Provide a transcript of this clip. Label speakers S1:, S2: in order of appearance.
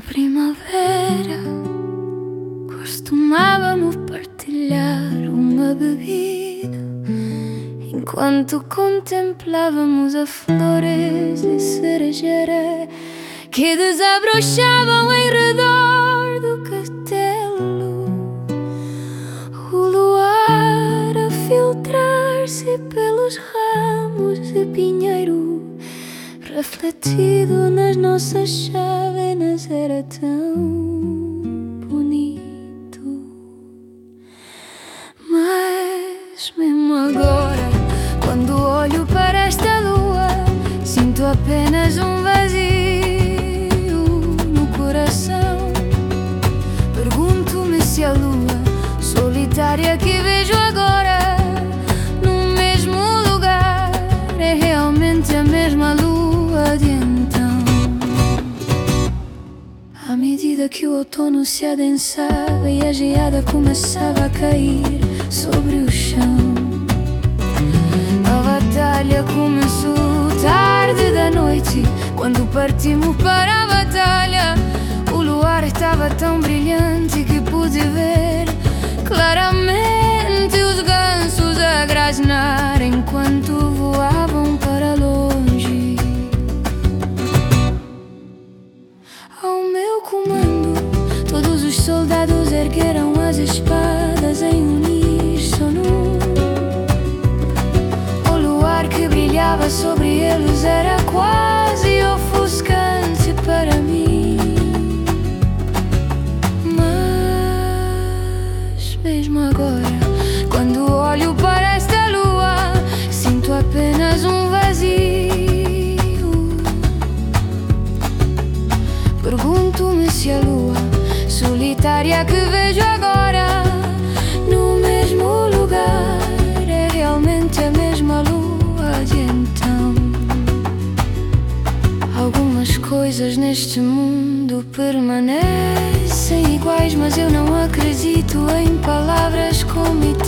S1: Na primavera costumávamos partilhar uma bebida enquanto contemplávamos as flores de cerejeira que desabrochavam em redor do castelo. O luar a filtrar-se pelos ramos de pinheiro refletido nas nossas chávenas, era tão bonito. Mas mesmo agora, quando olho para esta lua, sinto apenas um vazio. se a lua solitária que que o outono se adensava e a geada começava a cair sobre o chão, a batalha começou tarde da noite quando partimos para a batalha. O luar estava tão brilhante que pude ver claramente os gansos ergueram as espadas em uníssono. O luar que brilhava sobre eles era quase ofuscante para mim. mesmo agora. Quando olho para esta lua, sinto apenas um vazio. Pergunto-me se a lua solitária que vejo agora no mesmo lugar é realmente a mesma lua de então. Algumas coisas neste mundo permanecem iguais, mas eu não acredito em palavras como.